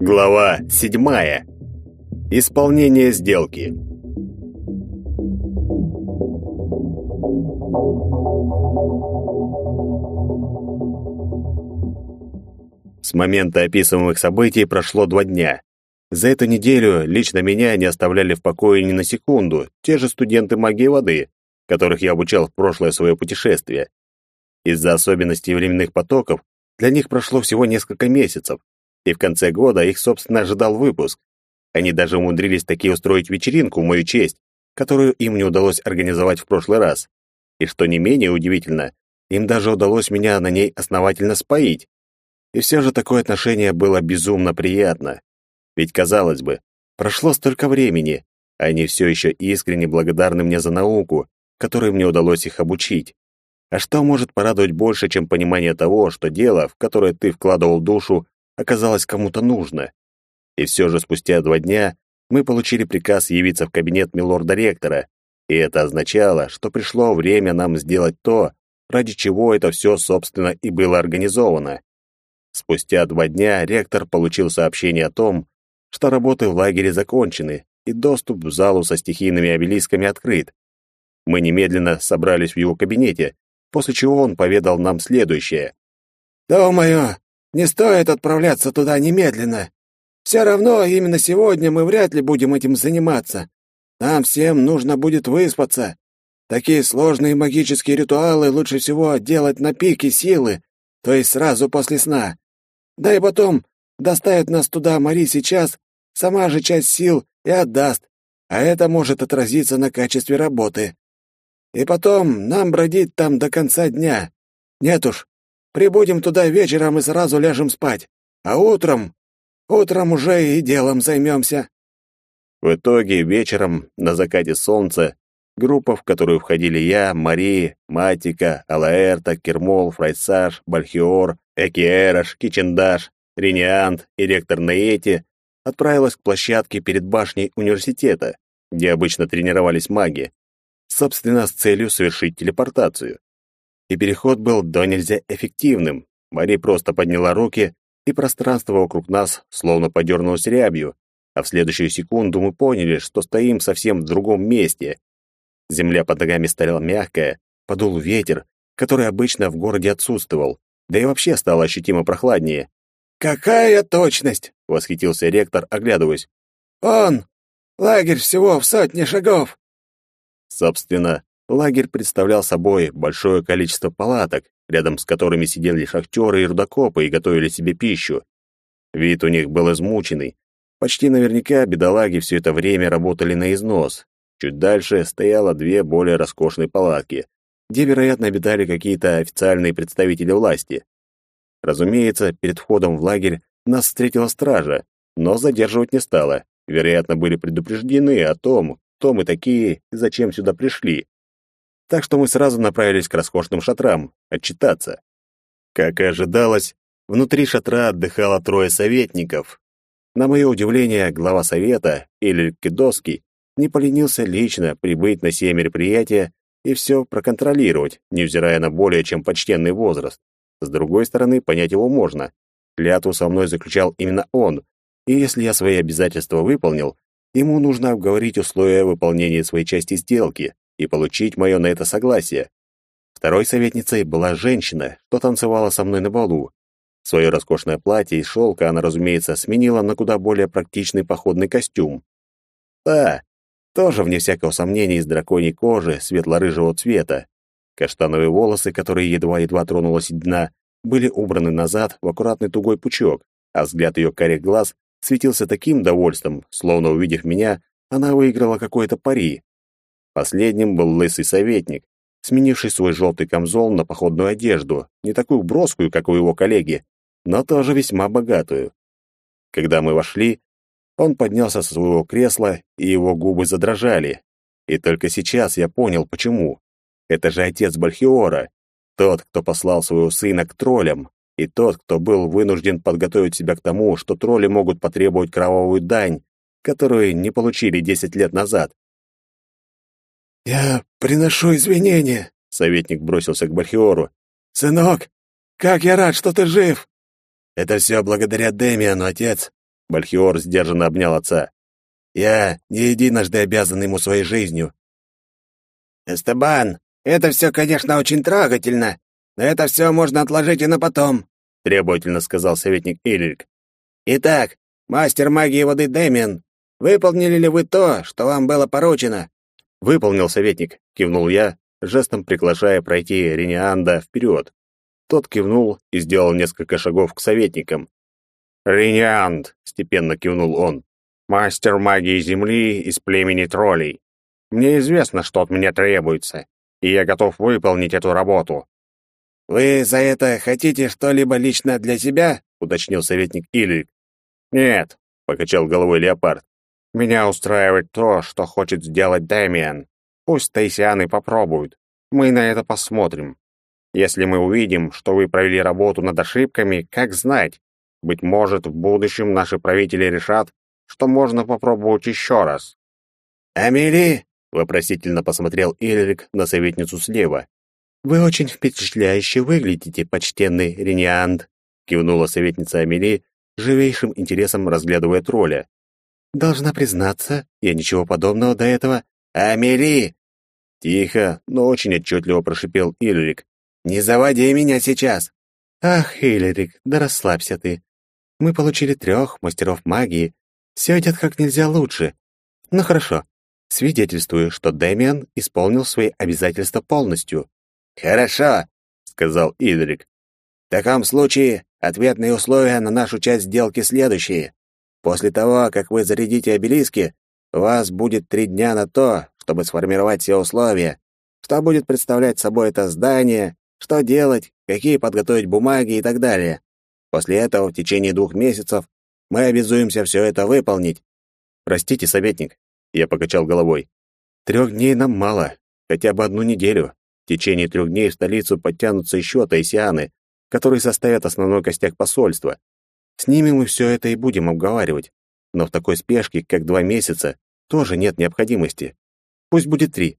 Глава седьмая. Исполнение сделки. С момента описываемых событий прошло два дня. За эту неделю лично меня не оставляли в покое ни на секунду те же студенты магии воды, которых я обучал в прошлое свое путешествие. Из-за особенностей временных потоков для них прошло всего несколько месяцев, и в конце года их, собственно, ожидал выпуск. Они даже умудрились таки устроить вечеринку в мою честь, которую им не удалось организовать в прошлый раз. И что не менее удивительно, им даже удалось меня на ней основательно споить. И все же такое отношение было безумно приятно. Ведь, казалось бы, прошло столько времени, а они все еще искренне благодарны мне за науку, которой мне удалось их обучить. А что может порадовать больше, чем понимание того, что дело, в которое ты вкладывал душу, оказалось кому-то нужно. И все же спустя два дня мы получили приказ явиться в кабинет милорда-ректора, и это означало, что пришло время нам сделать то, ради чего это все, собственно, и было организовано. Спустя два дня ректор получил сообщение о том, что работы в лагере закончены, и доступ в залу со стихийными обелисками открыт. Мы немедленно собрались в его кабинете, после чего он поведал нам следующее. «Думаю, не стоит отправляться туда немедленно. Все равно именно сегодня мы вряд ли будем этим заниматься. Нам всем нужно будет выспаться. Такие сложные магические ритуалы лучше всего делать на пике силы, то есть сразу после сна. Да и потом доставит нас туда Мари сейчас, сама же часть сил и отдаст, а это может отразиться на качестве работы. И потом нам бродить там до конца дня. Нет уж, Прибудем туда вечером и сразу ляжем спать. А утром... Утром уже и делом займемся». В итоге вечером, на закате солнца, группа, в которую входили я, Мари, Матика, Алаэрта, Кермол, Фрайсаж, Бальхиор, Экиэрош, Кичендаш, Рениант и ректор Наэти, отправилась к площадке перед башней университета, где обычно тренировались маги, собственно, с целью совершить телепортацию и переход был до нельзя эффективным. Мари просто подняла руки, и пространство вокруг нас словно подернулось рябью, а в следующую секунду мы поняли, что стоим совсем в другом месте. Земля под ногами стала мягкая, подул ветер, который обычно в городе отсутствовал, да и вообще стало ощутимо прохладнее. «Какая точность!» — восхитился ректор, оглядываясь. «Он! Лагерь всего в сотне шагов!» Собственно, Лагерь представлял собой большое количество палаток, рядом с которыми сидели шахтеры и рудокопы и готовили себе пищу. Вид у них был измученный. Почти наверняка бедолаги все это время работали на износ. Чуть дальше стояло две более роскошные палатки, где, вероятно, обитали какие-то официальные представители власти. Разумеется, перед входом в лагерь нас встретила стража, но задерживать не стала. Вероятно, были предупреждены о том, кто мы такие и зачем сюда пришли так что мы сразу направились к роскошным шатрам, отчитаться. Как и ожидалось, внутри шатра отдыхало трое советников. На мое удивление, глава совета, Эль Кедоский, не поленился лично прибыть на все мероприятия и все проконтролировать, невзирая на более чем почтенный возраст. С другой стороны, понять его можно. Клятву со мной заключал именно он, и если я свои обязательства выполнил, ему нужно обговорить условия выполнения своей части сделки и получить мое на это согласие. Второй советницей была женщина, что танцевала со мной на балу. Свое роскошное платье из шелка она, разумеется, сменила на куда более практичный походный костюм. Да, тоже, вне всякого сомнения, из драконьей кожи светло-рыжего цвета. Каштановые волосы, которые едва-едва тронула седина, были убраны назад в аккуратный тугой пучок, а взгляд ее карих глаз светился таким довольством, словно, увидев меня, она выиграла какое-то пари. Последним был лысый советник, сменивший свой желтый камзол на походную одежду, не такую броскую, как у его коллеги, но тоже весьма богатую. Когда мы вошли, он поднялся со своего кресла, и его губы задрожали. И только сейчас я понял, почему. Это же отец Бальхиора, тот, кто послал своего сына к троллям, и тот, кто был вынужден подготовить себя к тому, что тролли могут потребовать кровавую дань, которую не получили десять лет назад. «Я приношу извинения», — советник бросился к Бальхиору. «Сынок, как я рад, что ты жив!» «Это все благодаря Демиану, отец», — Бальхиор сдержанно обнял отца. «Я не единожды обязан ему своей жизнью». «Эстебан, это все, конечно, очень трогательно, но это все можно отложить и на потом», — требовательно сказал советник Ильрик. «Итак, мастер магии воды Демиан, выполнили ли вы то, что вам было поручено?» «Выполнил, советник», — кивнул я, жестом приглашая пройти Ренианда вперед. Тот кивнул и сделал несколько шагов к советникам. «Ренианд», — степенно кивнул он, — «мастер магии Земли из племени троллей. Мне известно, что от меня требуется, и я готов выполнить эту работу». «Вы за это хотите что-либо лично для себя?» — уточнил советник Ильрик. «Нет», — покачал головой Леопард. «Меня устраивает то, что хочет сделать Дэмиан. Пусть Тайсианы попробуют. Мы на это посмотрим. Если мы увидим, что вы провели работу над ошибками, как знать? Быть может, в будущем наши правители решат, что можно попробовать еще раз. «Амели!» — вопросительно посмотрел Ильрик на советницу слева. «Вы очень впечатляюще выглядите, почтенный Ренианд», — кивнула советница Амели, живейшим интересом разглядывая тролля. «Должна признаться, я ничего подобного до этого...» «Амели!» Тихо, но очень отчетливо прошипел Ильрик. «Не заводи меня сейчас!» «Ах, Ильрик, да расслабься ты. Мы получили трех мастеров магии. Все идет как нельзя лучше. Ну хорошо, свидетельствую, что Дэмиан исполнил свои обязательства полностью». «Хорошо», — сказал Ильрик. «В таком случае ответные условия на нашу часть сделки следующие. После того, как вы зарядите обелиски, у вас будет три дня на то, чтобы сформировать все условия, что будет представлять собой это здание, что делать, какие подготовить бумаги и так далее. После этого в течение двух месяцев мы обязуемся все это выполнить. Простите, советник, я покачал головой. Трех дней нам мало, хотя бы одну неделю. В течение трех дней в столицу подтянутся еще тайсианы, которые составят основной костяк посольства. С ними мы все это и будем обговаривать. Но в такой спешке, как два месяца, тоже нет необходимости. Пусть будет три.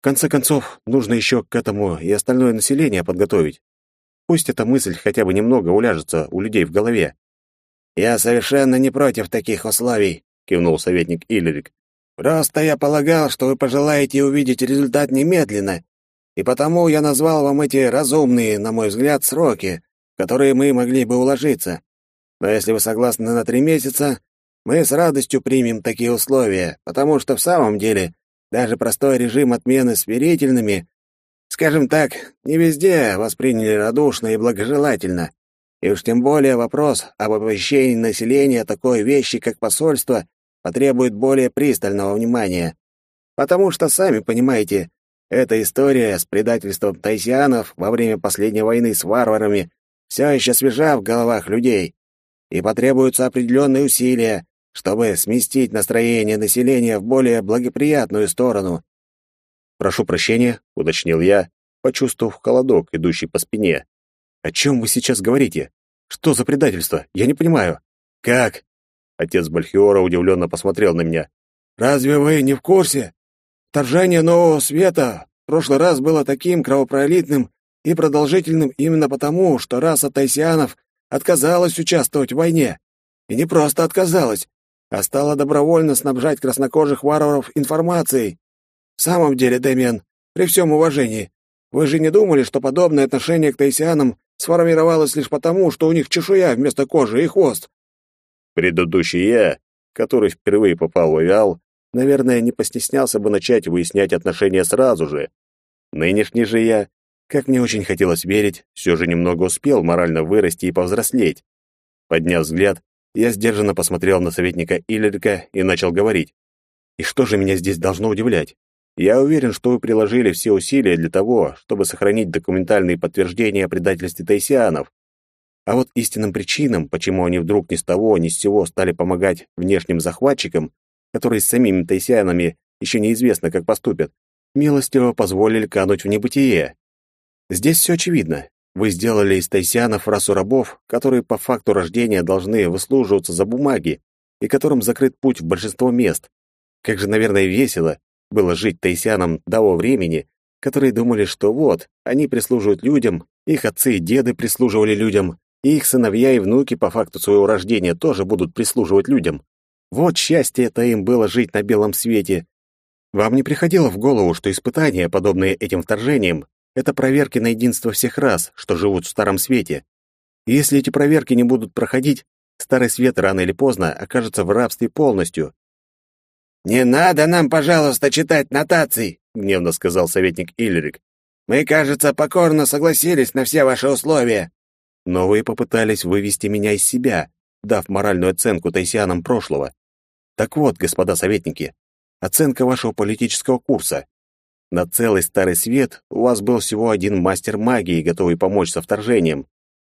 В конце концов, нужно еще к этому и остальное население подготовить. Пусть эта мысль хотя бы немного уляжется у людей в голове. «Я совершенно не против таких условий», — кивнул советник Иллирик. «Просто я полагал, что вы пожелаете увидеть результат немедленно, и потому я назвал вам эти разумные, на мой взгляд, сроки, которые мы могли бы уложиться. Но если вы согласны на три месяца, мы с радостью примем такие условия, потому что в самом деле даже простой режим отмены сверительными, скажем так, не везде восприняли радушно и благожелательно. И уж тем более вопрос об оповещении населения такой вещи, как посольство, потребует более пристального внимания. Потому что, сами понимаете, эта история с предательством тайсианов во время последней войны с варварами все еще свежа в головах людей, и потребуются определенные усилия, чтобы сместить настроение населения в более благоприятную сторону. «Прошу прощения», — уточнил я, почувствовав холодок, идущий по спине. «О чем вы сейчас говорите? Что за предательство? Я не понимаю». «Как?» Отец Бальхиора удивленно посмотрел на меня. «Разве вы не в курсе? Вторжение Нового Света прошлый раз было таким кровопролитным и продолжительным именно потому, что раса тайсианов отказалась участвовать в войне. И не просто отказалась, а стала добровольно снабжать краснокожих варваров информацией. В самом деле, Дэмиан, при всем уважении, вы же не думали, что подобное отношение к тайсианам сформировалось лишь потому, что у них чешуя вместо кожи и хвост? Предыдущий я, который впервые попал в авиал, наверное, не постеснялся бы начать выяснять отношения сразу же. Нынешний же я, как мне очень хотелось верить, все же немного успел морально вырасти и повзрослеть. Подняв взгляд, я сдержанно посмотрел на советника Иллерика и начал говорить. «И что же меня здесь должно удивлять? Я уверен, что вы приложили все усилия для того, чтобы сохранить документальные подтверждения о предательстве тайсианов. А вот истинным причинам, почему они вдруг ни с того ни с сего стали помогать внешним захватчикам, которые с самими тайсианами еще неизвестно, как поступят, милостиво позволили кануть в небытие. Здесь все очевидно. Вы сделали из тайсианов расу рабов, которые по факту рождения должны выслуживаться за бумаги и которым закрыт путь в большинство мест. Как же, наверное, весело, было жить таисянам того времени, которые думали, что вот, они прислуживают людям, их отцы и деды прислуживали людям, и их сыновья и внуки по факту своего рождения тоже будут прислуживать людям. Вот счастье это им было жить на белом свете. Вам не приходило в голову, что испытания, подобные этим вторжениям, это проверки на единство всех рас, что живут в Старом Свете. И если эти проверки не будут проходить, Старый Свет рано или поздно окажется в рабстве полностью. «Не надо нам, пожалуйста, читать нотаций», — гневно сказал советник Иллерик. «Мы, кажется, покорно согласились на все ваши условия». Новые попытались вывести меня из себя, дав моральную оценку тайсианам прошлого. Так вот, господа советники, оценка вашего политического курса. На целый Старый Свет у вас был всего один мастер магии, готовый помочь со вторжением.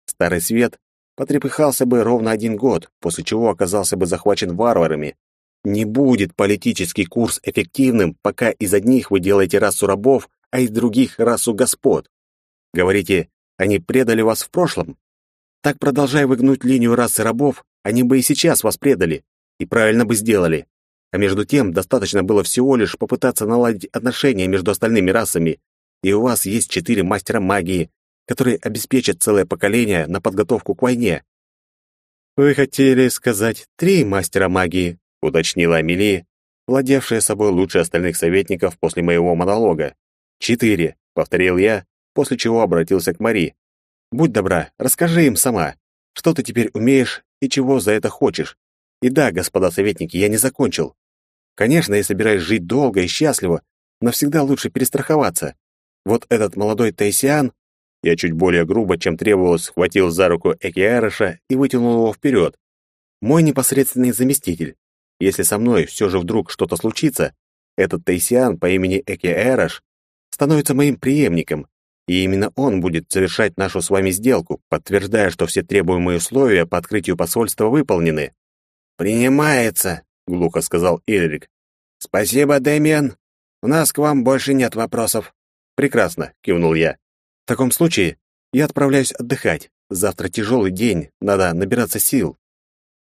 Старый Свет потрепыхался бы ровно один год, после чего оказался бы захвачен варварами. Не будет политический курс эффективным, пока из одних вы делаете расу рабов, а из других — расу господ. Говорите, они предали вас в прошлом? Так, продолжая выгнуть линию расы рабов, они бы и сейчас вас предали. И правильно бы сделали. А между тем, достаточно было всего лишь попытаться наладить отношения между остальными расами, и у вас есть четыре мастера магии, которые обеспечат целое поколение на подготовку к войне. «Вы хотели сказать три мастера магии», — уточнила Амелия, владевшая собой лучше остальных советников после моего монолога. «Четыре», — повторил я, после чего обратился к Мари. «Будь добра, расскажи им сама, что ты теперь умеешь и чего за это хочешь. И да, господа советники, я не закончил. Конечно, я собираюсь жить долго и счастливо, но всегда лучше перестраховаться. Вот этот молодой Тайсиан, я чуть более грубо, чем требовалось, схватил за руку Экиараша и вытянул его вперед. Мой непосредственный заместитель. Если со мной все же вдруг что-то случится, этот Тайсиан по имени Экиараш становится моим преемником, и именно он будет завершать нашу с вами сделку, подтверждая, что все требуемые условия по открытию посольства выполнены. «Принимается», — глухо сказал Ильрик. «Спасибо, Дэмиан. У нас к вам больше нет вопросов». «Прекрасно», — кивнул я. «В таком случае я отправляюсь отдыхать. Завтра тяжелый день, надо набираться сил».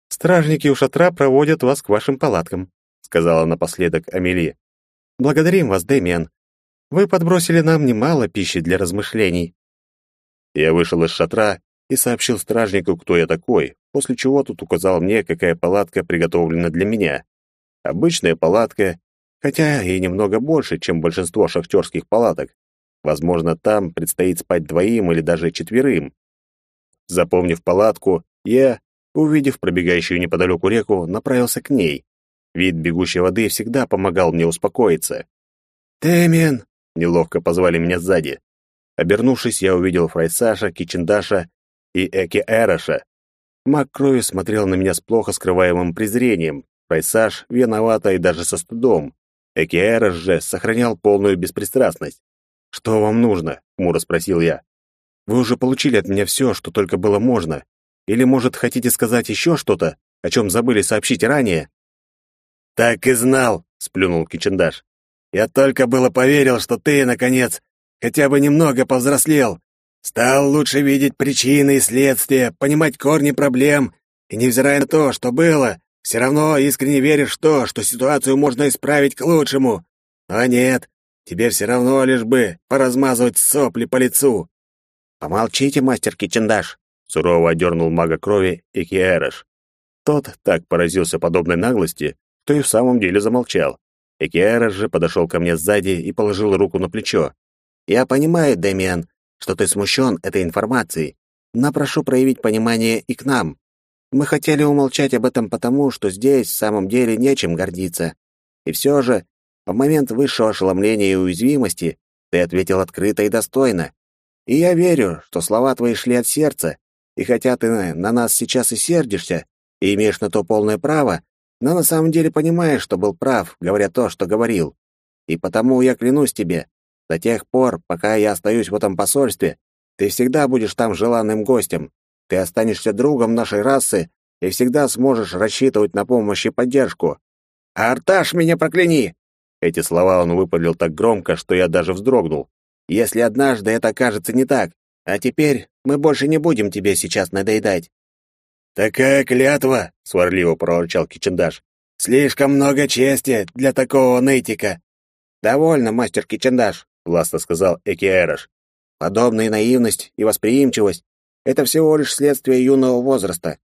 «Стражники у шатра проводят вас к вашим палаткам», — сказала напоследок Амели. «Благодарим вас, Дэмиан. Вы подбросили нам немало пищи для размышлений». Я вышел из шатра и сообщил стражнику, кто я такой, после чего тут указал мне, какая палатка приготовлена для меня. Обычная палатка, хотя и немного больше, чем большинство шахтерских палаток. Возможно, там предстоит спать двоим или даже четверым. Запомнив палатку, я, увидев пробегающую неподалеку реку, направился к ней. Вид бегущей воды всегда помогал мне успокоиться. «Тэмин!» — неловко позвали меня сзади. Обернувшись, я увидел Фрайсаша, Кичендаша и Эки Эроша. Маг крови смотрел на меня с плохо скрываемым презрением. Фрайсаш виновата и даже со стыдом. Эки Эрош же сохранял полную беспристрастность. «Что вам нужно?» — хмуро спросил я. «Вы уже получили от меня все, что только было можно. Или, может, хотите сказать еще что-то, о чем забыли сообщить ранее?» «Так и знал», — сплюнул Кичендаш. «Я только было поверил, что ты, наконец, хотя бы немного повзрослел, Стал лучше видеть причины и следствия, понимать корни проблем, и, невзирая на то, что было, все равно искренне веришь в то, что ситуацию можно исправить к лучшему. Но нет, тебе все равно лишь бы поразмазывать сопли по лицу. «Помолчите, мастер Кичендаш», — сурово одернул мага крови Экиэрош. Тот так поразился подобной наглости, что и в самом деле замолчал. Экиэрош же подошел ко мне сзади и положил руку на плечо. «Я понимаю, Дэмиан, что ты смущен этой информацией, но прошу проявить понимание и к нам. Мы хотели умолчать об этом потому, что здесь в самом деле нечем гордиться. И все же, в момент высшего ошеломления и уязвимости ты ответил открыто и достойно. И я верю, что слова твои шли от сердца, и хотя ты на нас сейчас и сердишься, и имеешь на то полное право, но на самом деле понимаешь, что был прав, говоря то, что говорил. И потому я клянусь тебе, до тех пор, пока я остаюсь в этом посольстве, ты всегда будешь там желанным гостем. Ты останешься другом нашей расы и всегда сможешь рассчитывать на помощь и поддержку. Арташ, меня прокляни!» Эти слова он выпалил так громко, что я даже вздрогнул. «Если однажды это окажется не так, а теперь мы больше не будем тебе сейчас надоедать». «Такая клятва!» — сварливо проворчал Кичендаш. «Слишком много чести для такого нытика. «Довольно, мастер Кичендаш», — властно сказал Экиэрош. «Подобная наивность и восприимчивость — это всего лишь следствие юного возраста.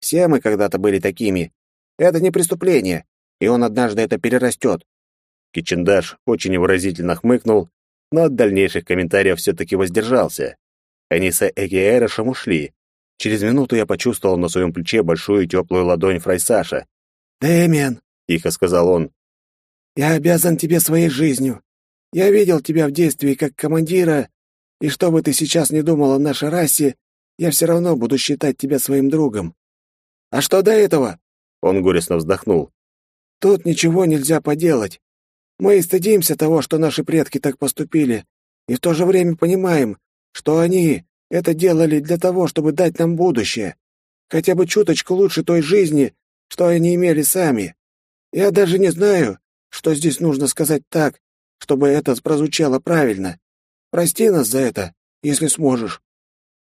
Все мы когда-то были такими. Это не преступление, и он однажды это перерастет». Кичендаш очень выразительно хмыкнул, но от дальнейших комментариев все-таки воздержался. Они с Экиэрошем ушли. Через минуту я почувствовал на своем плече большую теплую ладонь Фрайсаша. «Дэмиан», — тихо сказал он, Я обязан тебе своей жизнью. Я видел тебя в действии как командира, и что бы ты сейчас не думал о нашей расе, я все равно буду считать тебя своим другом. А что до этого? Он горестно вздохнул. Тут ничего нельзя поделать. Мы и стыдимся того, что наши предки так поступили, и в то же время понимаем, что они это делали для того, чтобы дать нам будущее, хотя бы чуточку лучше той жизни, что они имели сами. Я даже не знаю, что здесь нужно сказать так, чтобы это прозвучало правильно. Прости нас за это, если сможешь».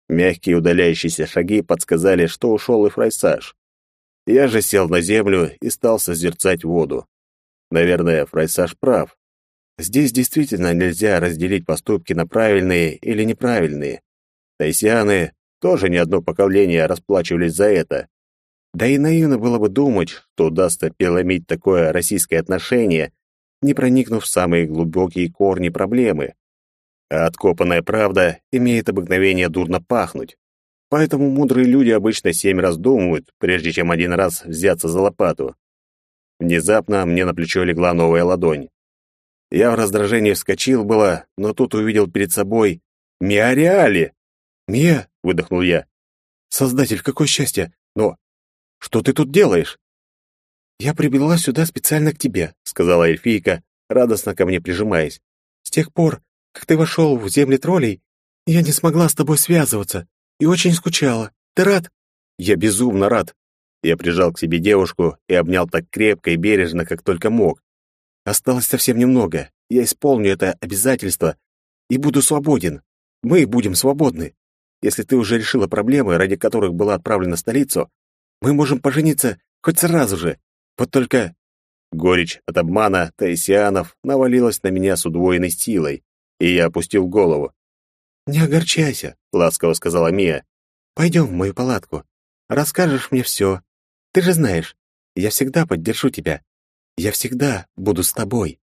Мягкие удаляющиеся шаги подсказали, что ушел и Фрайсаж. Я же сел на землю и стал созерцать воду. Наверное, Фрайсаж прав. Здесь действительно нельзя разделить поступки на правильные или неправильные. Тайсианы тоже не одно поколение расплачивались за это. Да и наивно было бы думать, что удастся переломить такое российское отношение, не проникнув в самые глубокие корни проблемы. А откопанная правда имеет обыкновение дурно пахнуть. Поэтому мудрые люди обычно семь раз думают, прежде чем один раз взяться за лопату. Внезапно мне на плечо легла новая ладонь. Я в раздражении вскочил было, но тут увидел перед собой Миариали. «Мия!» — выдохнул я. «Создатель, какое счастье! Но что ты тут делаешь?» «Я прибыла сюда специально к тебе», — сказала эльфийка, радостно ко мне прижимаясь. «С тех пор, как ты вошел в земли троллей, я не смогла с тобой связываться и очень скучала. Ты рад?» «Я безумно рад». Я прижал к себе девушку и обнял так крепко и бережно, как только мог. Осталось совсем немного. Я исполню это обязательство и буду свободен. Мы будем свободны. Если ты уже решила проблемы, ради которых была отправлена в столицу, мы можем пожениться хоть сразу же. Вот только...» Горечь от обмана таисианов навалилась на меня с удвоенной силой, и я опустил голову. «Не огорчайся», — ласково сказала Мия. «Пойдем в мою палатку. Расскажешь мне все. Ты же знаешь, я всегда поддержу тебя. Я всегда буду с тобой».